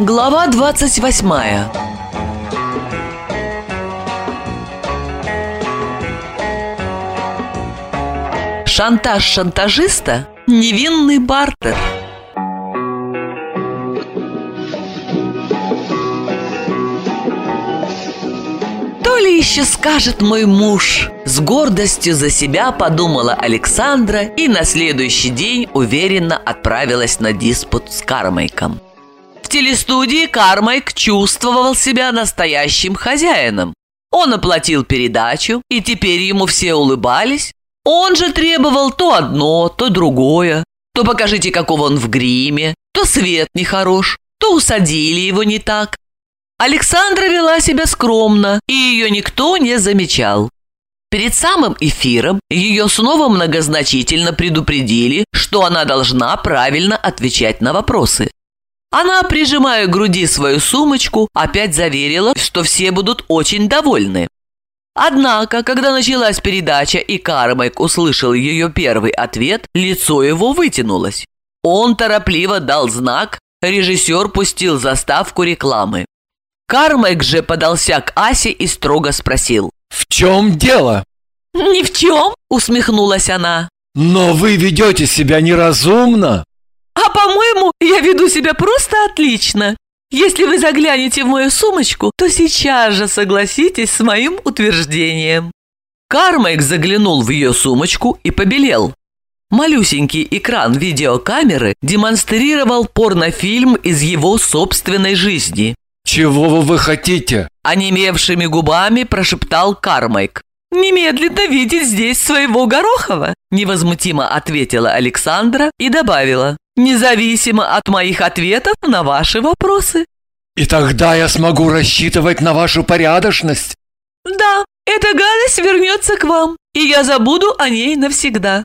Глава 28 Шантаж шантажиста – невинный бартер. То ли еще скажет мой муж. С гордостью за себя подумала Александра И на следующий день уверенно отправилась на диспут с Кармайком телестудии Кармайк чувствовал себя настоящим хозяином он оплатил передачу, и теперь ему все улыбались, он же требовал то одно, то другое. То покажите, какого он в гриме, то свет нехорош, то усадили его не так. Александра вела себя скромно, и ее никто не замечал. Перед самым эфиром ее снова многозначительно предупредили, что она должна правильно отвечать на вопросы. Она, прижимая к груди свою сумочку, опять заверила, что все будут очень довольны. Однако, когда началась передача и Кармайк услышал ее первый ответ, лицо его вытянулось. Он торопливо дал знак, режиссер пустил заставку рекламы. Кармайк же подался к Асе и строго спросил. «В чем дело?» «Ни в чем», — усмехнулась она. «Но вы ведете себя неразумно!» «А по-моему, я веду себя просто отлично. Если вы заглянете в мою сумочку, то сейчас же согласитесь с моим утверждением». Кармайк заглянул в ее сумочку и побелел. Малюсенький экран видеокамеры демонстрировал порнофильм из его собственной жизни. «Чего вы хотите?» Онемевшими губами прошептал Кармайк. «Немедленно видеть здесь своего Горохова», невозмутимо ответила Александра и добавила независимо от моих ответов на ваши вопросы. И тогда я смогу рассчитывать на вашу порядочность? Да, эта гадость вернется к вам, и я забуду о ней навсегда.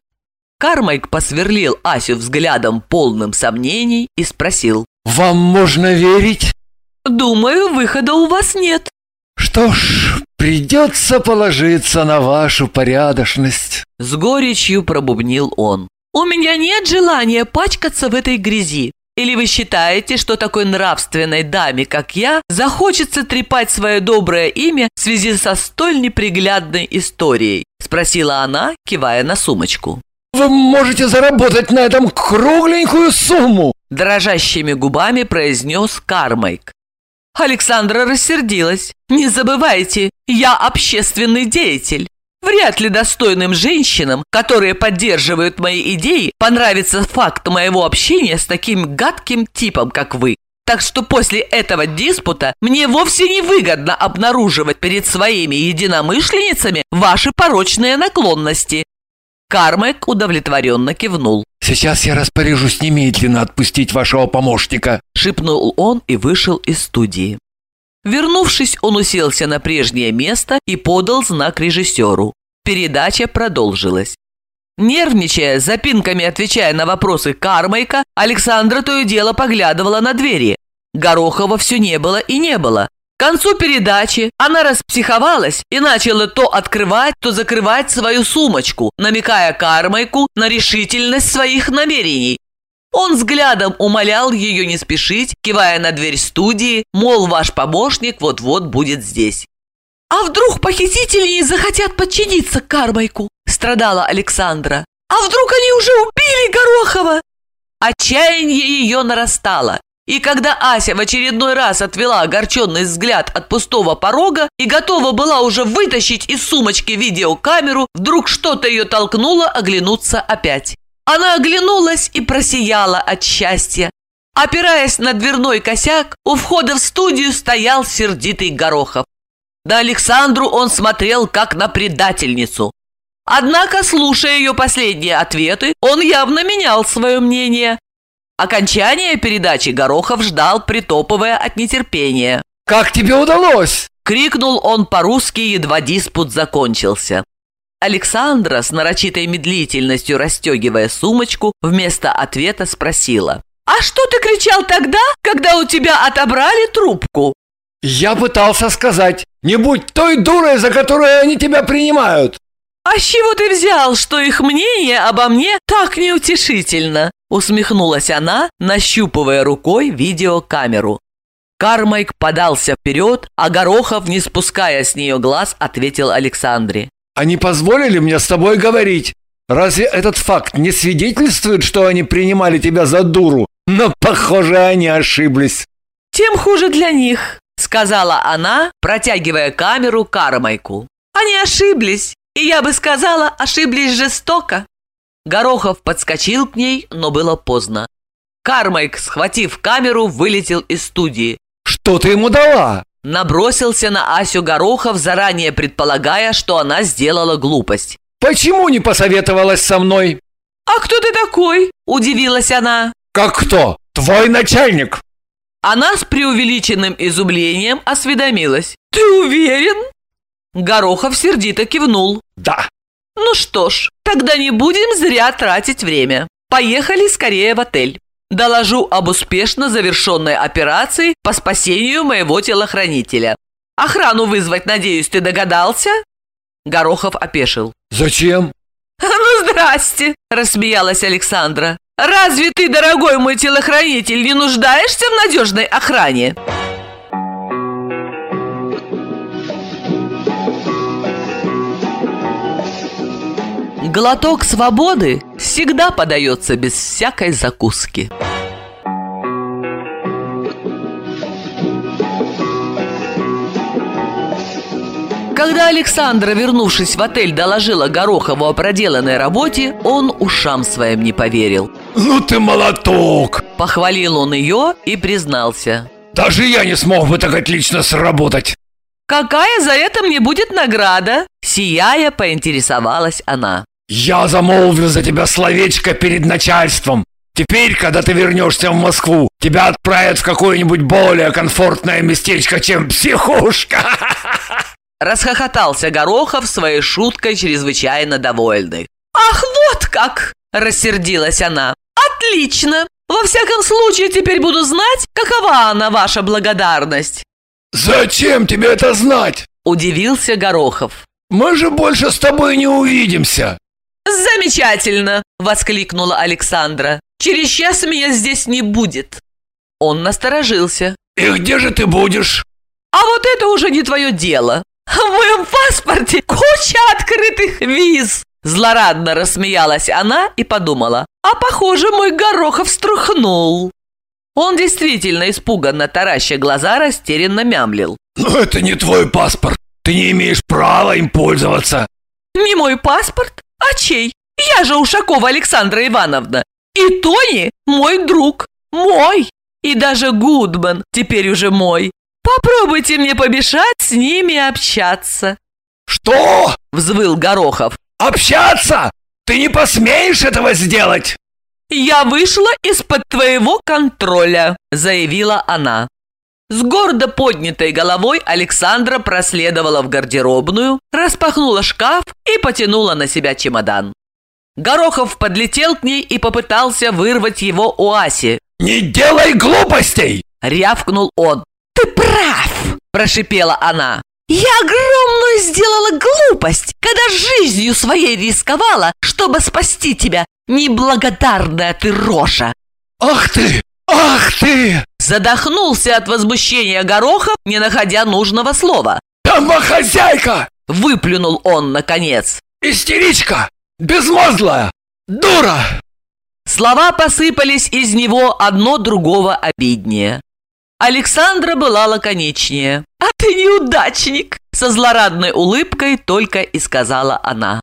Кармайк посверлил Асю взглядом полным сомнений и спросил. «Вам можно верить?» «Думаю, выхода у вас нет». «Что ж, придется положиться на вашу порядочность», — с горечью пробубнил он. У меня нет желания пачкаться в этой грязи. Или вы считаете, что такой нравственной даме, как я, захочется трепать свое доброе имя в связи со столь неприглядной историей?» – спросила она, кивая на сумочку. «Вы можете заработать на этом кругленькую сумму!» – дрожащими губами произнес Кармайк. Александра рассердилась. «Не забывайте, я общественный деятель. Вряд ли достойным женщинам, которые поддерживают мои идеи, понравится факт моего общения с таким гадким типом, как вы. Так что после этого диспута мне вовсе не выгодно обнаруживать перед своими единомышленницами ваши порочные наклонности. Кармек удовлетворенно кивнул. «Сейчас я распоряжусь немедленно отпустить вашего помощника», — шепнул он и вышел из студии. Вернувшись, он уселся на прежнее место и подал знак режиссеру. Передача продолжилась. Нервничая, запинками отвечая на вопросы Кармайка, Александра то и дело поглядывала на двери. Горохова все не было и не было. К концу передачи она распсиховалась и начала то открывать, то закрывать свою сумочку, намекая Кармайку на решительность своих намерений. Он взглядом умолял ее не спешить, кивая на дверь студии, мол, ваш помощник вот-вот будет здесь. «А вдруг похитители не захотят подчиниться Кармайку?» – страдала Александра. «А вдруг они уже убили Горохова?» Отчаяние ее нарастало, и когда Ася в очередной раз отвела огорченный взгляд от пустого порога и готова была уже вытащить из сумочки видеокамеру, вдруг что-то ее толкнуло оглянуться опять. Она оглянулась и просияла от счастья. Опираясь на дверной косяк, у входа в студию стоял сердитый Горохов. На Александру он смотрел как на предательницу. Однако, слушая ее последние ответы, он явно менял свое мнение. Окончание передачи Горохов ждал, притопывая от нетерпения. «Как тебе удалось?» – крикнул он по-русски, едва диспут закончился. Александра с нарочитой медлительностью расстегивая сумочку, вместо ответа спросила. «А что ты кричал тогда, когда у тебя отобрали трубку?» «Я пытался сказать, не будь той дурой, за которую они тебя принимают!» «А с чего ты взял, что их мнение обо мне так неутешительно?» Усмехнулась она, нащупывая рукой видеокамеру. Кармайк подался вперед, а Горохов, не спуская с нее глаз, ответил Александре. Они позволили мне с тобой говорить. Разве этот факт не свидетельствует, что они принимали тебя за дуру? Но, похоже, они ошиблись. Тем хуже для них, сказала она, протягивая камеру Кармайку. Они ошиблись, и я бы сказала, ошиблись жестоко. Горохов подскочил к ней, но было поздно. Кармайк, схватив камеру, вылетел из студии. Что ты ему дала? Набросился на Асю Горохов, заранее предполагая, что она сделала глупость. Почему не посоветовалась со мной? «А кто ты такой?» – удивилась она. Как кто? Твой начальник. Она с преувеличенным изумлением осведомилась. «Ты уверен?» Горохов сердито кивнул. Да. «Ну что ж, тогда не будем зря тратить время. Поехали скорее в отель. Доложу об успешно завершенной операции по спасению моего телохранителя. Охрану вызвать, надеюсь, ты догадался?» Горохов опешил. Зачем? «Ну, здрасте!» – рассмеялась Александра. «Разве ты, дорогой мой телохранитель, не нуждаешься в надежной охране?» Глоток свободы всегда подается без всякой закуски. Когда Александра, вернувшись в отель, доложила Горохову о проделанной работе, он ушам своим не поверил. Ну ты молоток! Похвалил он ее и признался. Даже я не смог бы так отлично сработать. «Какая за это мне будет награда?» Сияя, поинтересовалась она. Я замолвил за тебя словечко перед начальством. Теперь, когда ты вернешься в Москву, тебя отправят в какое-нибудь более комфортное местечко, чем психушка. Расхохотался Горохов своей шуткой, чрезвычайно довольный. «Ах, вот как!» – рассердилась она. «Отлично! Во всяком случае, теперь буду знать, какова она, ваша благодарность!» «Зачем тебе это знать?» – удивился Горохов. «Мы же больше с тобой не увидимся!» «Замечательно!» – воскликнула Александра. «Через час меня здесь не будет!» Он насторожился. «И где же ты будешь?» «А вот это уже не твое дело! В моем паспорте куча открытых виз!» Злорадно рассмеялась она и подумала. «А похоже, мой Горохов струхнул!» Он действительно испуганно тараща глаза растерянно мямлил. «Но это не твой паспорт! Ты не имеешь права им пользоваться!» «Не мой паспорт? А чей? Я же Ушакова Александра Ивановна. И Тони мой друг. Мой. И даже Гудман теперь уже мой. Попробуйте мне помешать с ними общаться. «Что?» – взвыл Горохов. «Общаться? Ты не посмеешь этого сделать?» «Я вышла из-под твоего контроля», – заявила она. С гордо поднятой головой Александра проследовала в гардеробную, распахнула шкаф и потянула на себя чемодан. Горохов подлетел к ней и попытался вырвать его у Аси. «Не делай глупостей!» – рявкнул он. «Ты прав!» – прошипела она. «Я огромную сделала глупость, когда жизнью своей рисковала, чтобы спасти тебя, неблагодарная ты рожа!» «Ах ты! Ах ты!» Задохнулся от возмущения Горохов, не находя нужного слова. «Домохозяйка!» – выплюнул он наконец. «Истеричка! Безмозглая! Дура!» Слова посыпались из него одно другого обиднее. Александра была лаконичнее. «А ты неудачник!» – со злорадной улыбкой только и сказала она.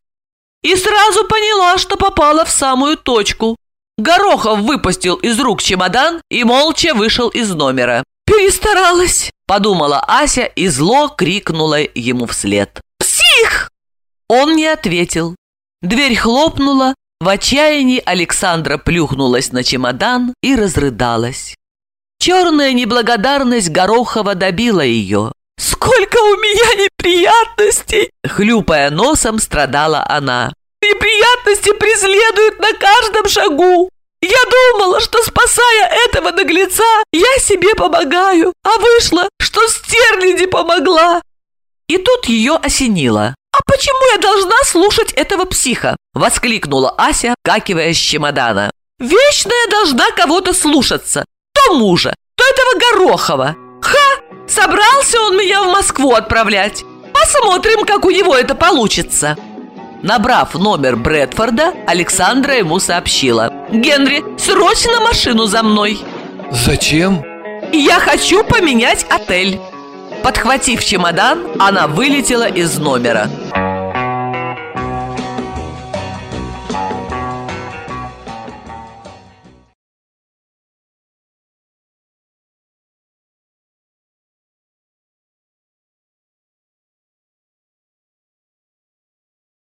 И сразу поняла, что попала в самую точку. Горохов выпустил из рук чемодан и молча вышел из номера. «Перестаралась!» – подумала Ася и зло крикнула ему вслед. «Псих!» Он не ответил. Дверь хлопнула, в отчаянии Александра плюхнулась на чемодан и разрыдалась. Черная неблагодарность Горохова добила ее. «Сколько у меня неприятностей!» Хлюпая носом, страдала она. Неприятности преследуют на каждом шагу. Я думала, что, спасая этого наглеца, я себе помогаю, а вышло, что стерляди помогла. И тут ее осенило. «А почему я должна слушать этого психа?» – воскликнула Ася, какивая с чемодана. «Вечно я должна кого-то слушаться. То мужа, то этого Горохова. Собрался он меня в Москву отправлять. Посмотрим, как у него это получится. Набрав номер Брэдфорда, Александра ему сообщила. «Генри, срочно машину за мной!» Зачем? «Я хочу поменять отель!» Подхватив чемодан, она вылетела из номера.